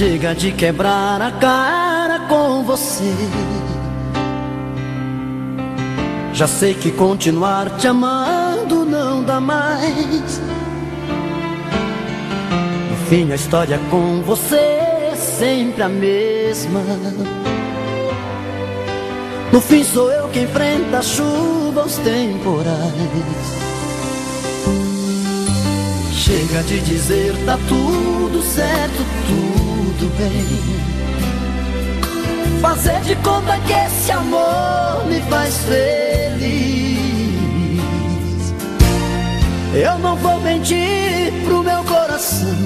Chega de quebrar a cara com você. Já sei que continuar te amando não dá mais. No fim, a história com você é sempre a mesma. No fim, sou eu que enfrenta a chuva, os temporais. Chega de dizer tá tudo certo, tudo bem. Fazer de conta que esse amor me faz feliz. Eu não vou mentir pro meu coração.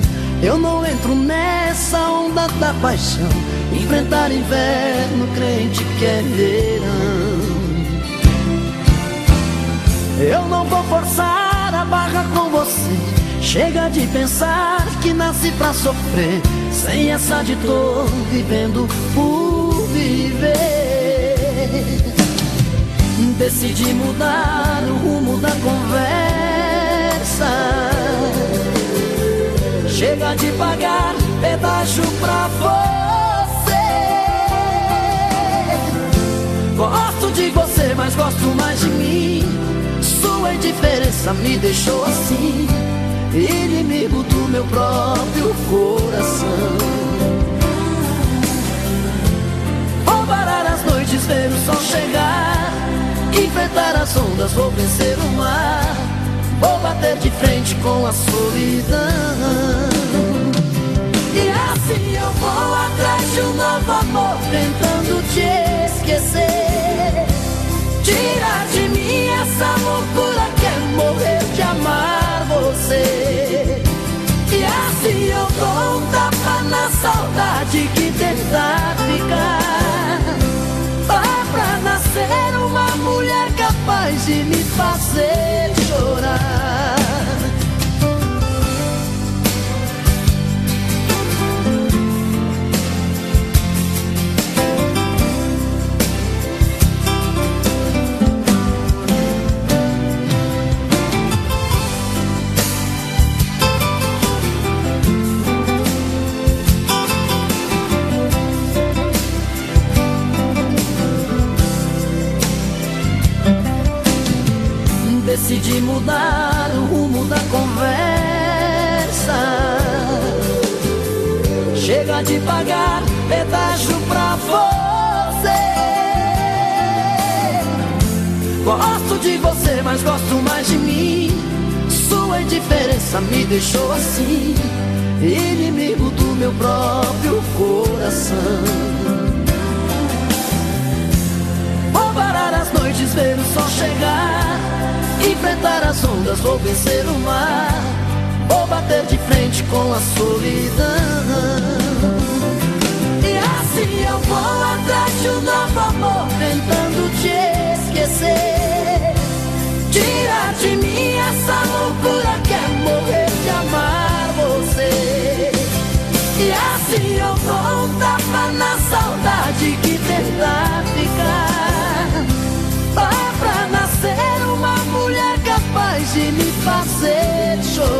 Eu não entro nessa onda da paixão. Enfrentar inverno, crente que é verão. Eu não vou forçar a barra com você. Chega de pensar que nasci pra sofrer Sem essa de tô vivendo por viver. Decidi mudar o rumo da conversa. Chega de pagar pedágio pra você. Gosto de você, mas gosto mais de mim. Sua indiferença me deixou assim inimigo do meu próprio coração. Vou parar as noites, ver o sol chegar, enfrentar as ondas, vou vencer o mar, vou bater de frente com a solidão. E assim eu vou atrás de um novo amor, tentando te E assim eu dou um tapa na saudade que tentar ficar. Dá pra nascer uma mulher capaz de me fazer decidi mudar o rumo da conversa. Chega de pagar pedágio pra você. Gosto de você, mas gosto mais de mim. Sua indiferença me deixou assim, inimigo do meu próprio coração. Vou parar as noites, ver o sol chegar as ondas, vou vencer o mar. Vou bater de frente com a solidão. E assim eu vou atrás de um novo amor, tentando te esquecer. Tira de mim essa loucura que é morrer de amar você. E assim eu vou tapar na saudade que tentar ficar. de me fazer chorar.